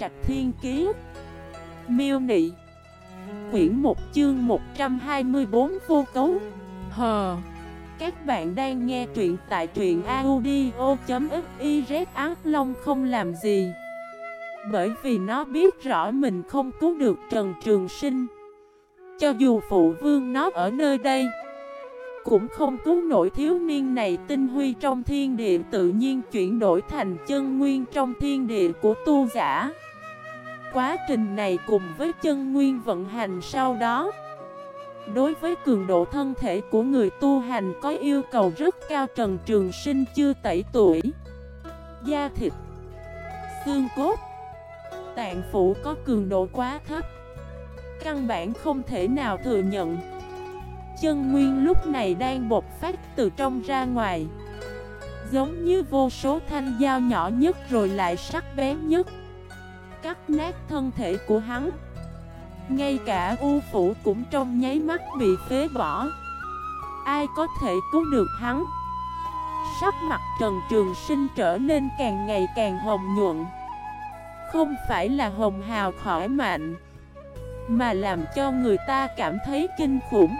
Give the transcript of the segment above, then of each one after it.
Trạch Thiên Kiế Miêu Nị. Quyển 1 chương 124 vô cấu. Hờ. Các bạn đang nghe truyện tại truyện audio.xyz Ác Long không làm gì. Bởi vì nó biết rõ mình không cứu được Trần Trường Sinh. Cho dù phụ vương nó ở nơi đây, cũng không cứu nổi thiếu niên này. Tinh huy trong thiên địa tự nhiên chuyển đổi thành chân nguyên trong thiên địa của tu giả. Quá trình này cùng với chân nguyên vận hành sau đó. Đối với cường độ thân thể của người tu hành có yêu cầu rất cao Trần Trường Sinh chưa tẩy tuổi. Da thịt, Xương cốt, Tạng phủ có cường độ quá thấp. Căn bản không thể nào thừa nhận. Chân nguyên lúc này đang bột phát từ trong ra ngoài. Giống như vô số thanh dao nhỏ nhất rồi lại sắc bén nhất. Cắt nát thân thể của hắn. Ngay cả u phủ cũng trong nháy mắt bị phế bỏ. Ai có thể cứu được hắn? Sắc mặt Trần Trường Sinh trở nên càng ngày càng hồng nhuận. Không phải là hồng hào khỏi mạnh Mà làm cho người ta cảm thấy kinh khủng.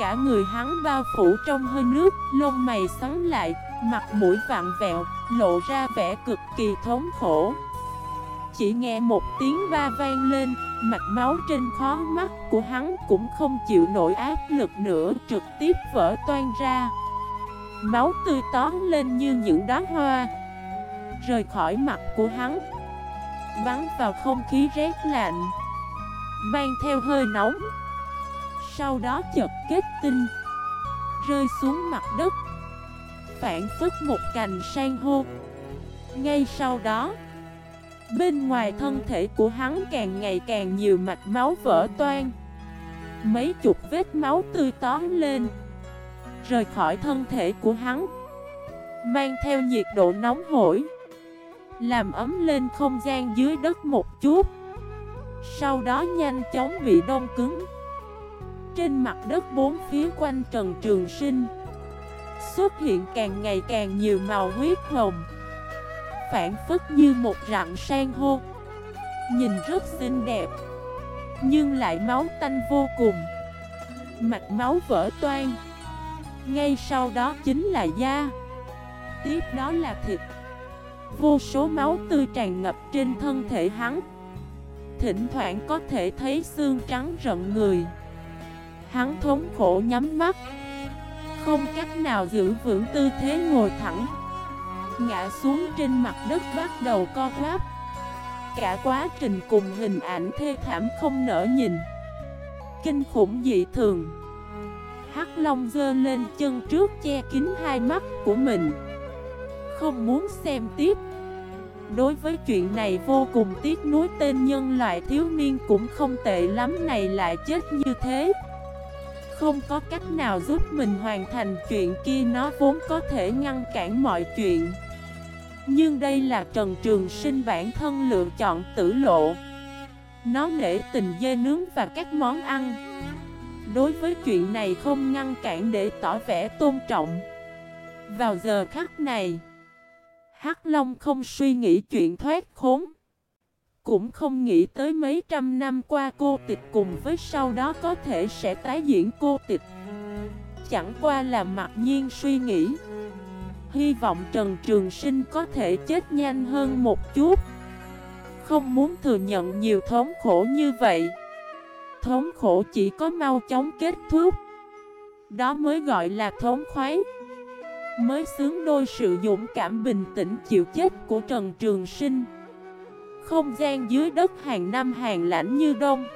Cả người hắn bao phủ trong hơi nước, lông mày xoắn lại, mặt mũi vặn vẹo, lộ ra vẻ cực kỳ thống khổ. Chỉ nghe một tiếng va vang lên, mạch máu trên khó mắt của hắn cũng không chịu nổi áp lực nữa, trực tiếp vỡ toan ra. Máu tươi tón lên như những đóa hoa, rời khỏi mặt của hắn, bắn vào không khí rét lạnh, mang theo hơi nóng sau đó chợt kết tinh Rơi xuống mặt đất Phản phức một cành sang hô Ngay sau đó Bên ngoài thân thể của hắn càng ngày càng nhiều mạch máu vỡ toan. Mấy chục vết máu tươi tóm lên. Rời khỏi thân thể của hắn. Mang theo nhiệt độ nóng hổi. Làm ấm lên không gian dưới đất một chút. Sau đó nhanh chóng bị đông cứng. Trên mặt đất bốn phía quanh Trần Trường Sinh. Xuất hiện càng ngày càng nhiều màu huyết hồng. Phản phức như một rặng sang hô. Nhìn rất xinh đẹp, Nhưng lại máu tanh vô cùng. Mặt máu vỡ toan Ngay sau đó chính là da. Tiếp đó là thịt. Vô số máu tươi tràn ngập trên thân thể hắn. Thỉnh thoảng có thể thấy xương trắng rận người. Hắn thống khổ nhắm mắt. Không cách nào giữ vững tư thế ngồi thẳng. Ngã xuống trên mặt đất bắt đầu co quáp. Cả quá trình cùng hình ảnh thê thảm không nở nhìn. Kinh khủng dị thường. Hắc Long dơ lên chân trước che kín hai mắt của mình. Không muốn xem tiếp. Đối với chuyện này vô cùng tiếc nuối, tên nhân loại thiếu niên cũng không tệ lắm, này lại chết như thế. Không có cách nào giúp mình hoàn thành chuyện kia, nó vốn có thể ngăn cản mọi chuyện. Nhưng đây là Trần Trường Sinh bản thân lựa chọn tử lộ. Nó nể tình dê nướng và các món ăn. Đối với chuyện này không ngăn cản để tỏ vẻ tôn trọng. Vào giờ khắc này, Hắc Long không suy nghĩ chuyện thoát khốn. Cũng không nghĩ tới mấy trăm năm qua cô tịch cùng với sau đó có thể sẽ tái diễn cô tịch. Chẳng qua là mặc nhiên suy nghĩ. Hy vọng Trần Trường Sinh có thể chết nhanh hơn một chút. Không muốn thừa nhận nhiều thống khổ như vậy. Thống khổ chỉ có mau chóng kết thúc. Đó mới gọi là thống khoái. Mới xứng đôi sự dũng cảm bình tĩnh chịu chết của Trần Trường Sinh. Không gian dưới đất hàng năm hàng lãnh như đông.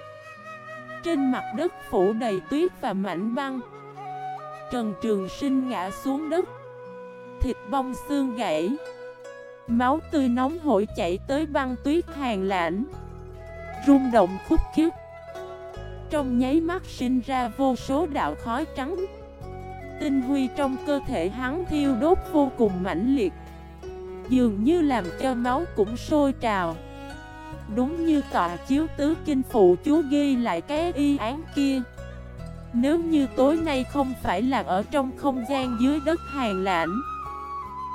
Trên mặt đất phủ đầy tuyết và mảnh băng. Trần Trường Sinh ngã xuống đất. Thịt bong xương gãy. Máu tươi nóng hổi chảy tới băng tuyết hàng lãnh, Rung động khúc khiếp. Trong nháy mắt sinh ra vô số đạo khói trắng. Tinh huy trong cơ thể hắn thiêu đốt vô cùng mãnh liệt, Dường như làm cho máu cũng sôi trào. Đúng như tọa chiếu tứ kinh phụ chú ghi lại cái y án kia. Nếu như tối nay không phải là ở trong không gian dưới đất hàng lãnh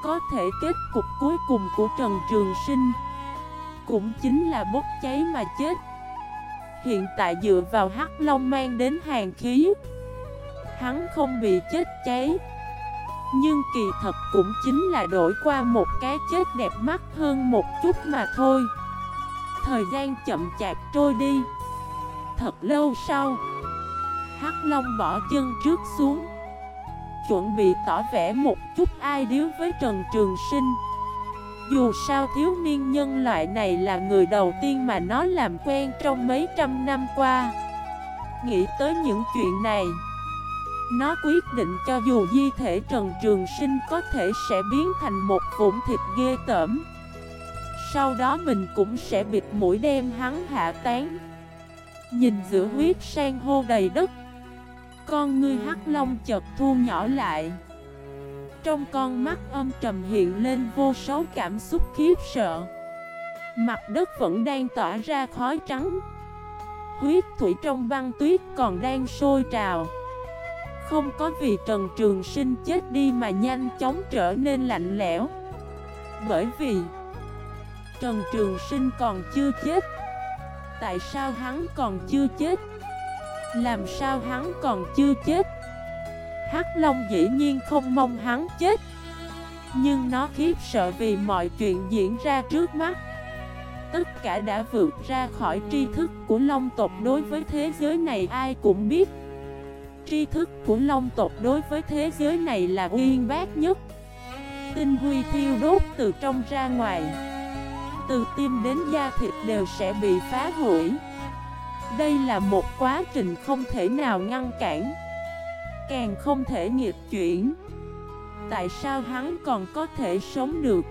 có thể kết cục cuối cùng của Trần Trường Sinh cũng chính là bốc cháy mà chết. Hiện tại dựa vào hắc long mang đến hàng khí, Hắn không bị chết cháy. Nhưng kỳ thật cũng chính là đổi qua một cái chết đẹp mắt hơn một chút mà thôi. Thời gian chậm chạp trôi đi. Thật lâu sau, Hắc Long bỏ chân trước xuống. Chuẩn bị tỏ vẻ một chút ai điếu với Trần Trường Sinh. Dù sao thiếu niên nhân loại này là người đầu tiên mà nó làm quen trong mấy trăm năm qua. Nghĩ tới những chuyện này, Nó quyết định cho dù di thể Trần Trường Sinh có thể sẽ biến thành một vụn thịt ghê tởm. Sau đó mình cũng sẽ bịt mũi đem hắn hạ tán Nhìn giữa huyết sang hô đầy đất con ngươi hắc long chợt thu nhỏ lại. Trong con mắt âm trầm hiện lên vô số cảm xúc khiếp sợ. Mặt đất vẫn đang tỏa ra khói trắng. Huyết thủy trong băng tuyết còn đang sôi trào. Không có vì Trần Trường Sinh chết đi mà nhanh chóng trở nên lạnh lẽo. Bởi vì Trần Trường Sinh còn chưa chết. Tại sao hắn còn chưa chết làm sao hắn còn chưa chết? Hắc Long dĩ nhiên không mong hắn chết. Nhưng nó khiếp sợ vì mọi chuyện diễn ra trước mắt. Tất cả đã vượt ra khỏi tri thức của Long tộc đối với thế giới này, ai cũng biết. Tri thức của Long tộc đối với thế giới này là uyên bác nhất. Tinh huy thiêu đốt từ trong ra ngoài. Từ tim đến da thịt đều sẽ bị phá hủy. Đây là một quá trình không thể nào ngăn cản. Càng không thể nghiệp chuyển. Tại sao hắn còn có thể sống được?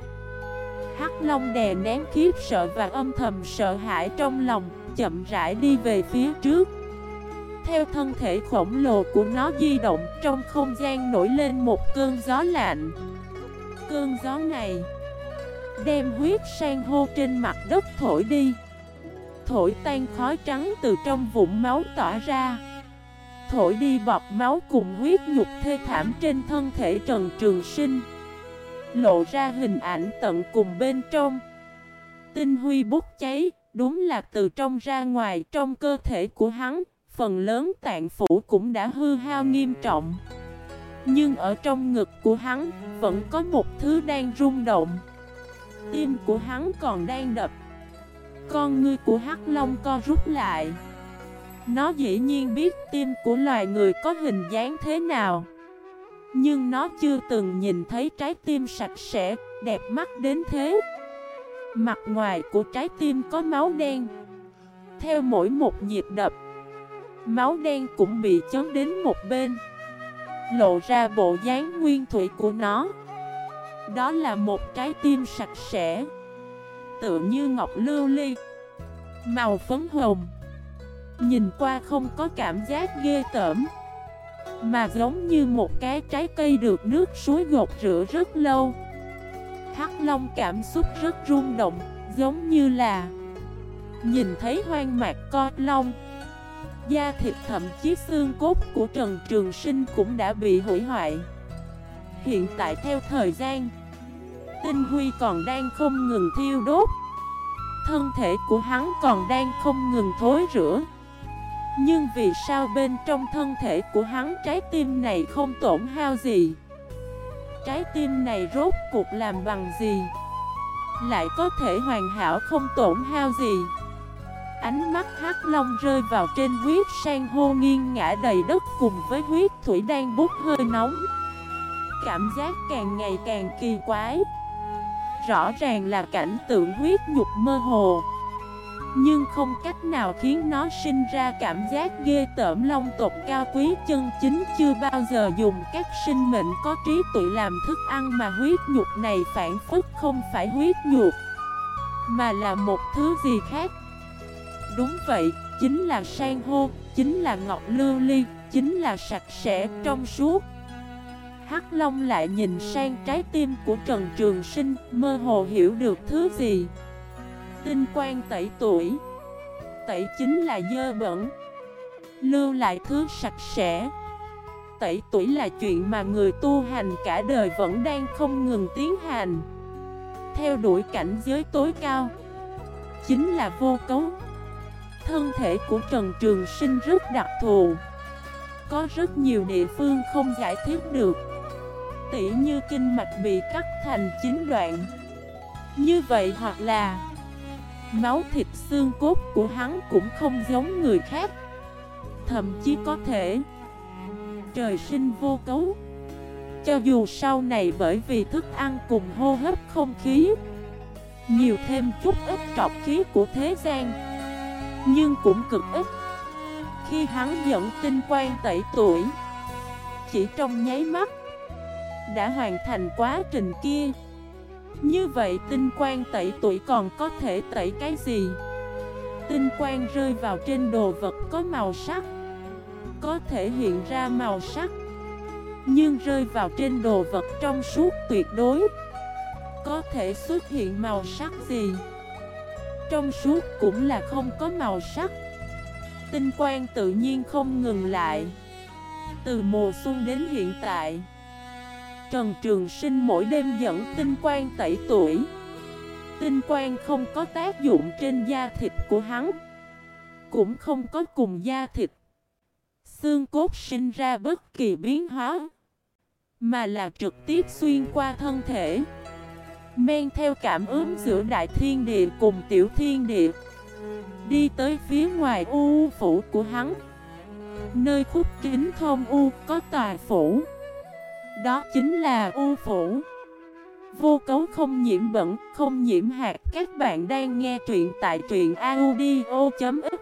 Hắc Long đè nén khiếp sợ và âm thầm sợ hãi trong lòng, Chậm rãi đi về phía trước. Theo thân thể khổng lồ của nó di động, Trong không gian nổi lên một cơn gió lạnh. Cơn gió này Đem huyết sang hô trên mặt đất thổi đi. Thổi tan khói trắng từ trong vũng máu tỏa ra. Thổi đi bọt máu cùng huyết nhục thê thảm trên thân thể Trần Trường Sinh. Lộ ra hình ảnh tận cùng bên trong. Tinh huy bút cháy, Đúng là từ trong ra ngoài, trong cơ thể của hắn, Phần lớn tạng phủ cũng đã hư hao nghiêm trọng. Nhưng ở trong ngực của hắn, Vẫn có một thứ đang rung động. Tim của hắn còn đang đập. Con ngươi của Hắc Long co rút lại. Nó dĩ nhiên biết tim của loài người có hình dáng thế nào. Nhưng nó chưa từng nhìn thấy trái tim sạch sẽ, đẹp mắt đến thế. Mặt ngoài của trái tim có máu đen. Theo mỗi một nhịp đập Máu đen cũng bị chấn đến một bên. Lộ ra bộ dáng nguyên thủy của nó. Đó là một trái tim sạch sẽ. Tựa như ngọc lưu ly. Màu phấn hồng. Nhìn qua không có cảm giác ghê tởm. Mà giống như một cái trái cây được nước suối gột rửa rất lâu. Hắc Long cảm xúc rất rung động, Giống như là Nhìn thấy hoang mạc co long. Da thịt thậm chí xương cốt của Trần Trường Sinh cũng đã bị hủy hoại. Hiện tại theo thời gian Tinh Huy còn đang không ngừng thiêu đốt. Thân thể của hắn còn đang không ngừng thối rửa. Nhưng vì sao bên trong thân thể của hắn trái tim này không tổn hao gì? Trái tim này rốt cuộc làm bằng gì? Lại có thể hoàn hảo không tổn hao gì? Ánh mắt hắc long rơi vào trên huyết sang hô nghiêng ngã đầy đất cùng với huyết thủy đang bút hơi nóng. Cảm giác càng ngày càng kỳ quái. Rõ ràng là cảnh tượng huyết nhục mơ hồ. Nhưng không cách nào khiến nó sinh ra cảm giác ghê tởm long tộc cao quý chân chính chưa bao giờ dùng các sinh mệnh có trí tuệ làm thức ăn mà huyết nhục này phản phức không phải huyết nhục Mà là một thứ gì khác. Đúng vậy, chính là san hô, chính là ngọc lưu ly, chính là sạch sẽ, trong suốt. Hắc Long lại nhìn sang trái tim của Trần Trường Sinh, mơ hồ hiểu được thứ gì. Tinh quang tẩy tuổi. Tẩy chính là dơ bẩn. Lưu lại thứ sạch sẽ. Tẩy tuổi là chuyện mà người tu hành cả đời vẫn đang không ngừng tiến hành. Theo đuổi cảnh giới tối cao chính là vô cấu. Thân thể của Trần Trường Sinh rất đặc thù. Có rất nhiều địa phương không giải thích được. Tỉ như kinh mạch bị cắt thành chín đoạn. Như vậy hoặc là Máu thịt xương cốt của hắn cũng không giống người khác. Thậm chí có thể Trời sinh vô cấu. Cho dù sau này bởi vì thức ăn cùng hô hấp không khí, Nhiều thêm chút ít trọc khí của thế gian, Nhưng cũng cực ít. Khi hắn dẫn tinh quan tẩy tuổi, Chỉ trong nháy mắt đã hoàn thành quá trình kia Như vậy tinh quan tẩy tuổi còn có thể tẩy cái gì? Tinh quan rơi vào trên đồ vật có màu sắc, Có thể hiện ra màu sắc, Nhưng rơi vào trên đồ vật trong suốt tuyệt đối, Có thể xuất hiện màu sắc gì? Trong suốt cũng là không có màu sắc Tinh quang tự nhiên không ngừng lại, Từ mùa xuân đến hiện tại Trần Trường Sinh mỗi đêm dẫn tinh quang tẩy tuổi. Tinh quang không có tác dụng trên da thịt của hắn, Cũng không có cùng da thịt. Xương cốt sinh ra bất kỳ biến hóa, Mà là trực tiếp xuyên qua thân thể, Men theo cảm ứng giữa đại thiên địa cùng tiểu thiên địa. Đi tới phía ngoài u phủ của hắn, Nơi khúc kính thông u có tòa phủ. Đó chính là u phủ. Vô cấu không nhiễm bẩn, không nhiễm hạt. Các bạn đang nghe truyện tại truyện audio.fif